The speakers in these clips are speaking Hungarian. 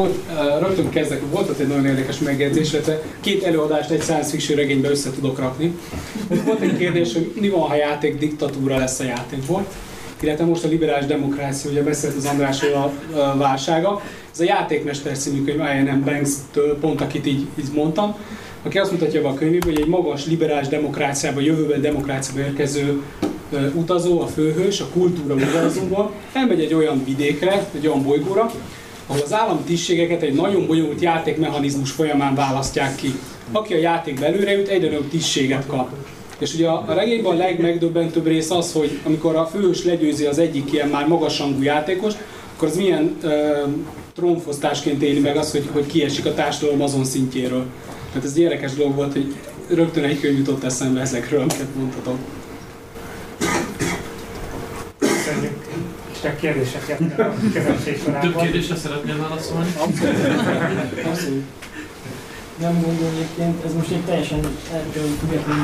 volt, uh, rögtön kezdek, volt ott egy nagyon érdekes megjegyzés, illetve két előadást egy science fiction regénybe össze tudok rakni. Volt egy kérdés, hogy mi van, ha játék diktatúra lesz a játékból, illetve most a liberális demokrácia, ugye beszélt az Andrásról a, a válsága. Ez a játékmester című könyv, Ian Banks-től, pont akit így, így mondtam, aki azt mutatja be a könyvében, hogy egy magas liberális demokráciába, jövőben demokráciába érkező utazó, a főhős, a kultúra univerzumból elmegy egy olyan vidékre, egy olyan bolygóra, ahol az állami tisztségeket egy nagyon bonyolult játékmechanizmus folyamán választják ki. Aki a játék belőle jut, egyre nagyobb tisztséget kap. És ugye a, regényben a legmegdöbbentőbb rész az, hogy amikor a főhős legyőzi az egyik ilyen már magasrangú játékos, akkor az milyen uh, trónfosztásként éli meg az, hogy, hogy kiesik a társadalom azon szintjéről. Tehát ez egy érdekes dolog volt, hogy rögtön egy könyv jutott eszembe ezekről, amiket mondhatok. Csak kérdéseket a közönség során. Több kérdésre szeretnél válaszolni? Abszolút. Nem gondolom egyébként, ez most egy teljesen független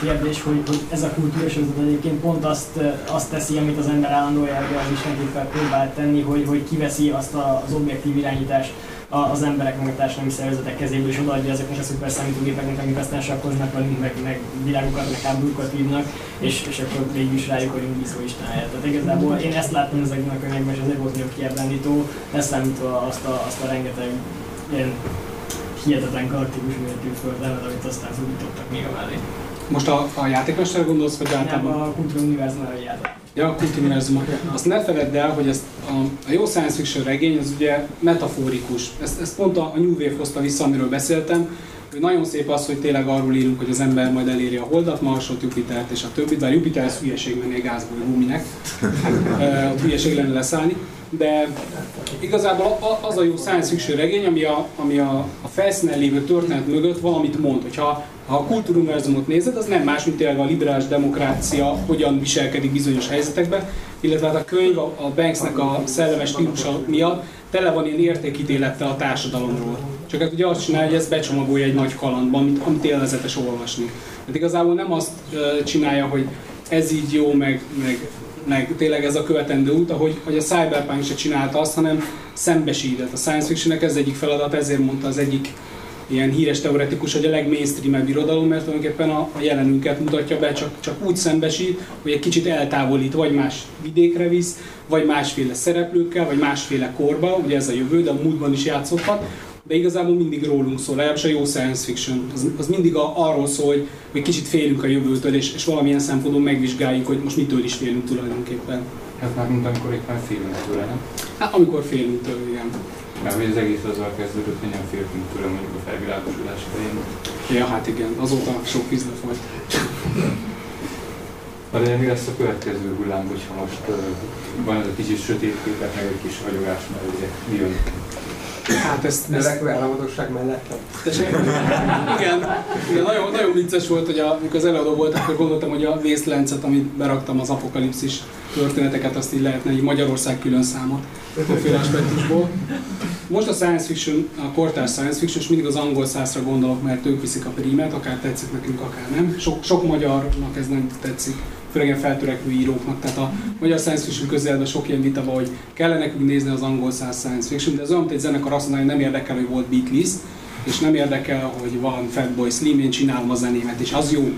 kérdés, hogy, hogy ez a kultúra sorozat egyébként pont azt, azt teszi, amit az ember állandóan az Istenképpel próbál tenni, hogy, hogy kiveszi azt az objektív irányítást az emberek meg a társadalmi szervezetek kezéből, és odaadja ezeknek a szuper számítógépeknek, amik aztán sakkoznak velünk, meg, meg világokat, meg háborúkat vívnak, és, és akkor is rájuk vagyunk bízó Isten helyett. Tehát igazából én ezt láttam ezekben a könyvekben, és ezért volt kiábrándító, leszámítva azt a, azt a rengeteg ilyen hihetetlen galaktikus méretű földelmet, amit aztán fordítottak még a mellé. Most a, a játékmestre gondolsz, vagy általában? Nem, a kultúra univerzumra játék. Ja, a kultuniverzum. Azt ne feledd el, hogy ezt a, a jó science fiction regény az ugye metaforikus. Ezt, ezt pont a, a New Wave hozta vissza, amiről beszéltem, hogy nagyon szép az, hogy tényleg arról írunk, hogy az ember majd eléri a Holdat, Marsot, Jupitert és a többit, bár Jupiter ez hülyeség menni gázból, guminek, a hülyeség lenne leszállni, de igazából az a jó science fiction regény, ami a, ami a, a felszínen lévő történet mögött valamit mond, hogyha ha a kultúruniverzumot nézed, az nem más, mint tényleg a liberális demokrácia hogyan viselkedik bizonyos helyzetekben, illetve hát a könyv a Banksnek a szellemes stílusa miatt tele van ilyen értékítélettel a társadalomról. Csak hát ugye azt csinálja, hogy ezt becsomagolja egy nagy kalandban, amit, amit élvezetes olvasni. Hát igazából nem azt csinálja, hogy ez így jó, meg, meg, meg tényleg ez a követendő út, ahogy, hogy a Cyberpunk se csinálta azt, hanem szembesített. A science fictionnek ez egyik feladat, ezért mondta az egyik ilyen híres teoretikus, hogy a legmainstreamebb irodalom, mert tulajdonképpen a, a jelenünket mutatja be, csak, csak úgy szembesít, hogy egy kicsit eltávolít, vagy más vidékre visz, vagy másféle szereplőkkel, vagy másféle korba, ugye ez a jövő, de a múltban is játszothat, de igazából mindig rólunk szól, legalábbis a jó science fiction. Az, az mindig a, arról szól, hogy, hogy kicsit félünk a jövőtől, és, és valamilyen szempontból megvizsgáljuk, hogy most mitől is félünk tulajdonképpen. Hát már mint amikor éppen félünk tőle, nem? Hát amikor félünk tőle, igen. Mert hogy az egész azzal kezdődött, hogy nem féltünk tőle mondjuk a felvilágosodás idején. Ja, hát igen, azóta sok víz lefolyt. Na de mi lesz a következő hullám, hogyha most uh, van ez a kicsit sötét képet, meg egy kis hagyogás, mert ugye mi jön? Hát ezt... Növekvő államadosság mellett? igen, igen nagyon, nagyon vicces volt, hogy amikor az előadó volt, akkor gondoltam, hogy a vészlencet, amit beraktam az apokalipszis történeteket, azt így lehetne egy Magyarország külön számot többféle aspektusból. Most a science fiction, a kortárs science fiction, és mindig az angol százra gondolok, mert ők viszik a prímet, akár tetszik nekünk, akár nem. Sok, sok magyarnak ez nem tetszik, főleg a feltörekvő íróknak. Tehát a magyar science fiction közelben sok ilyen vita van, hogy kellene nekünk nézni az angol száz science fiction, de ez olyan, mint egy zenekar azt mondja, hogy nem érdekel, hogy volt Beatles, és nem érdekel, hogy van Fatboy Slim, én csinálom a zenémet, és az jó.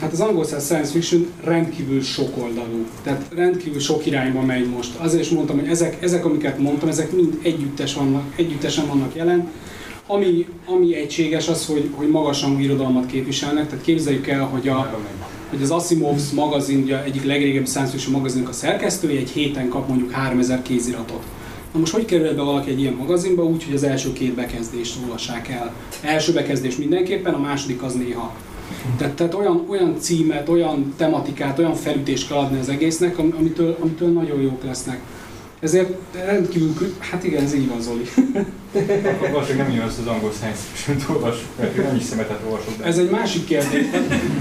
Hát az angol száz science fiction rendkívül sokoldalú, tehát rendkívül sok irányba megy most. Azért is mondtam, hogy ezek, ezek amiket mondtam, ezek mind együttes vannak, együttesen vannak jelen. Ami, ami egységes az, hogy, hogy magasan irodalmat képviselnek, tehát képzeljük el, hogy, a, hogy az Asimov's magazin, ugye egyik legrégebbi science fiction magazinnak a szerkesztője egy héten kap mondjuk 3000 kéziratot. Na most hogy kerül be valaki egy ilyen magazinba úgy, hogy az első két bekezdést olvassák el? Első bekezdés mindenképpen, a második az néha tehát, tehát olyan, olyan címet, olyan tematikát, olyan felütést kell adni az egésznek, amitől, amitől nagyon jók lesznek. Ezért rendkívül, hát igen, ez így van Zoli. Akkor valószínűleg nem jön az angol science fiction olvasok, mert nem is szemetet olvasok. De... Ez egy másik kérdés.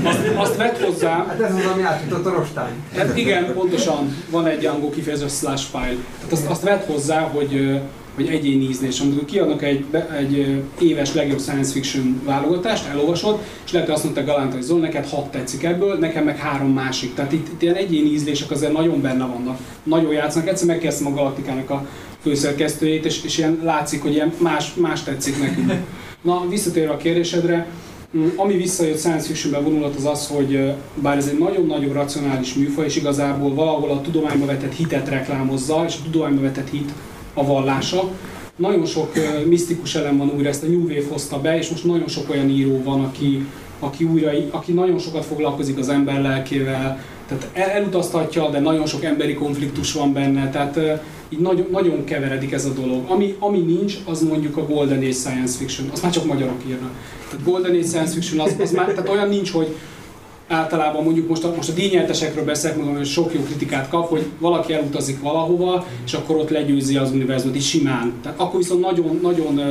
Azt, azt vett hozzá... Hát ez az, ami átjutott a rostány. Hát igen, pontosan van egy angol kifejező slash file. Tehát azt, azt vett hozzá, hogy vagy egyéni ízlés. Amikor kiadnak egy, egy éves legjobb science fiction válogatást, elolvasod, és lehet, hogy azt mondta Galant, hogy Zol, neked hat tetszik ebből, nekem meg három másik. Tehát itt, itt ilyen egyéni ízlések azért nagyon benne vannak, nagyon játszanak. Egyszer megkezdtem a Galaktikának a, főszerkesztőjét, és, és ilyen látszik, hogy ilyen más, más tetszik nekünk. Na, visszatérve a kérdésedre, mm, ami visszajött science fictionbe vonulat az az, hogy bár ez egy nagyon-nagyon racionális műfaj, és igazából valahol a tudományba vetett hitet reklámozza, és a tudományba vetett hit a vallása, nagyon sok misztikus elem van újra, ezt a New Wave hozta be, és most nagyon sok olyan író van, aki, aki újra, aki nagyon sokat foglalkozik az ember lelkével, tehát elutaztatja, de nagyon sok emberi konfliktus van benne, tehát így nagyon, nagyon keveredik ez a dolog. Ami, ami nincs, az mondjuk a Golden Age Science Fiction, azt már csak magyarok írnak. Tehát Golden Age Science Fiction, az, az már, tehát olyan nincs, hogy általában mondjuk most a, most a díjnyertesekről beszélek, meg hogy sok jó kritikát kap, hogy valaki elutazik valahova, és akkor ott legyőzi az univerzumot, így simán. Tehát akkor viszont nagyon, nagyon,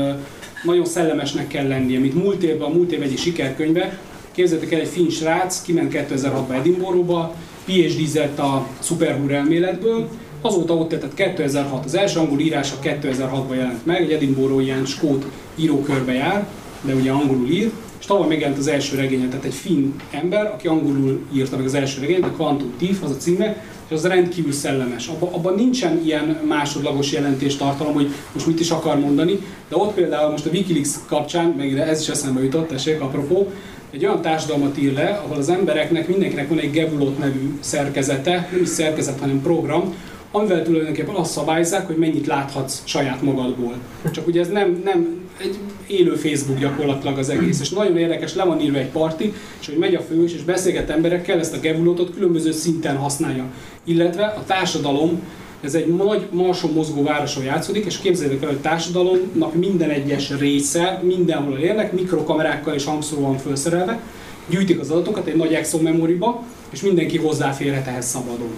nagyon szellemesnek kell lennie, mint múlt évben, a múlt év egyik sikerkönyve. Képzeljétek el, egy finn srác kiment 2006-ban Edinburghba, PhD-zett a szuperhúr elméletből, azóta ott tehát 2006, az első angol írása 2006-ban jelent meg, egy Edinburgh ilyen skót írókörbe jár, de ugye angolul ír, és tavaly megjelent az első regénye, tehát egy finn ember, aki angolul írta meg az első regényt, a Quantum Thief, az a címe, és az rendkívül szellemes. Abban nincsen ilyen másodlagos tartalom, hogy most mit is akar mondani, de ott például most a Wikileaks kapcsán, meg ez is eszembe jutott, tessék, apropó, egy olyan társadalmat ír le, ahol az embereknek mindenkinek van egy Gevulot nevű szerkezete, nem is szerkezet, hanem program, amivel tulajdonképpen azt szabályozzák, hogy mennyit láthatsz saját magadból. Csak ugye ez nem, nem egy élő Facebook gyakorlatilag az egész, és nagyon érdekes, le van írva egy parti, és hogy megy a fős, és beszélget emberekkel, ezt a gevulotot különböző szinten használja. Illetve a társadalom, ez egy nagy marson mozgó városon játszódik, és képzeljétek el, hogy társadalomnak minden egyes része mindenhol élnek, mikrokamerákkal és hangszóró van felszerelve, gyűjtik az adatokat egy nagy Exxon memoriba, és mindenki hozzáférhet ehhez szabadon.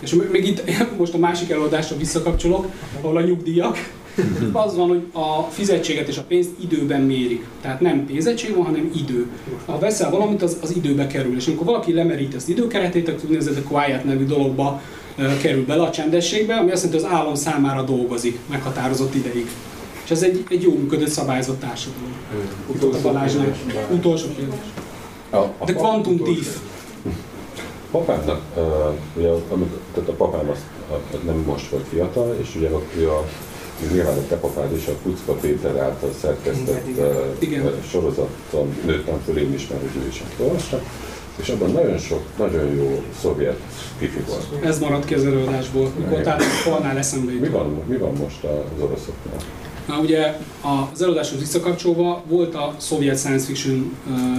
És még itt most a másik előadásra visszakapcsolok, ahol a nyugdíjak, az van, hogy a fizetséget és a pénzt időben mérik. Tehát nem pénzettség van, hanem idő. Ha veszel valamit, az, az időbe kerül. És amikor valaki lemerít az időkeretét, akkor ez a quiet nevű dologba kerül bele a csendességbe, ami azt jelenti, hogy az állam számára dolgozik meghatározott ideig. És ez egy, egy jó működő szabályozott társadalom. Utolsó Balázsnak. Utolsó kérdés. The Quantum Thief. Papámnak, uh, ugye, amikor, tehát a papám az, a, nem most volt fiatal, és ugye ő a nyilván a te papád és a Kucka Péter által szerkesztett uh, sorozaton nőttem föl én is, mert ő is olvastam, és abban nagyon sok, nagyon jó szovjet kifi volt. Ez maradt ki az előadásból, mikor talán falnál eszembe mi van, mi van most az oroszoknál? Na ugye az előadáshoz visszakapcsolva volt a szovjet science fiction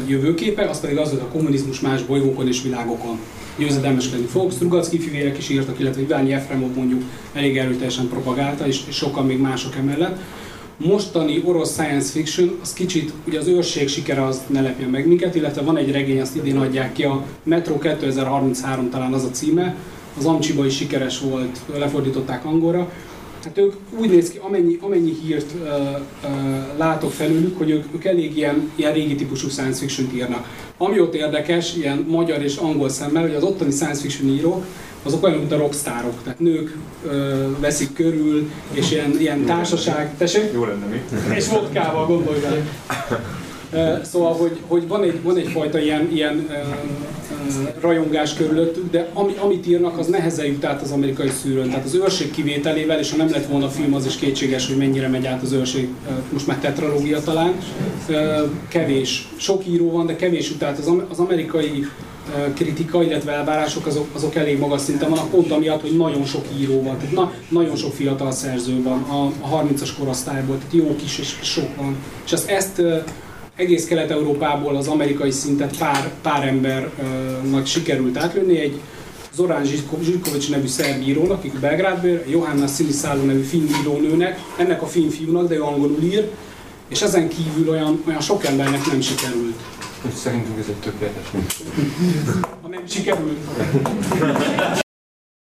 jövőképe, az pedig az, hogy a kommunizmus más bolygókon és világokon győzedelmeskedni fog. Strugacki fivérek is írtak, illetve Iványi Efremov mondjuk elég erőteljesen propagálta, és sokan még mások emellett. Mostani orosz science fiction, az kicsit, ugye az őrség sikere az ne lepjen meg minket, illetve van egy regény, azt idén adják ki, a Metro 2033 talán az a címe, az Amcsiba is sikeres volt, lefordították angolra, Hát ők úgy néz ki, amennyi, amennyi hírt uh, uh, látok felülük, hogy ők, ők elég ilyen, ilyen régi típusú science fiction írnak. Ami ott érdekes, ilyen magyar és angol szemmel, hogy az ottani science fiction írók, azok olyan, mint a rockstárok, tehát nők ö, veszik körül, és ilyen, ilyen társaság, tessék? Jó lenne mi? És vodkával, gondolj bele. Szóval, hogy, hogy van, egy, van egyfajta ilyen, ilyen rajongás körülöttük, de ami, amit írnak, az nehezen jut át az amerikai szűrőn. Tehát az őrség kivételével, és ha nem lett volna film, az is kétséges, hogy mennyire megy át az őrség, most már tetralógia talán, kevés. Sok író van, de kevés jut át. Az, az amerikai kritika, illetve elvárások azok, azok elég magas szinten vannak, pont amiatt, hogy nagyon sok író van, tehát na, nagyon sok fiatal szerző van a, a 30-as korosztályból, tehát jó kis és sok van. És ezt, ezt egész Kelet-Európából az amerikai szintet pár, pár embernek sikerült átlőni, egy Zorán Zsirkovics nevű szerb írónak, aki Belgrádból, Johanna Siliszálló nevű finn írónőnek, ennek a finn fiúnak, de ő angolul ír, és ezen kívül olyan, olyan sok embernek nem sikerült. Szerintem ez egy tökéletes Ha nem sikerült.